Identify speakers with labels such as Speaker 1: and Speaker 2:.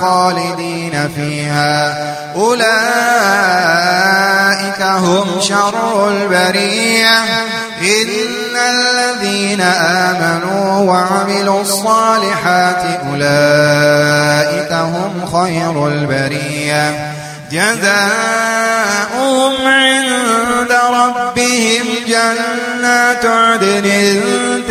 Speaker 1: خالدين فيها. أولئك هم شر البرية. إن الذين آمنوا وعملوا الصالحات أولئك هم خير البرية. جزاؤهم عند ربهم جنات عدن.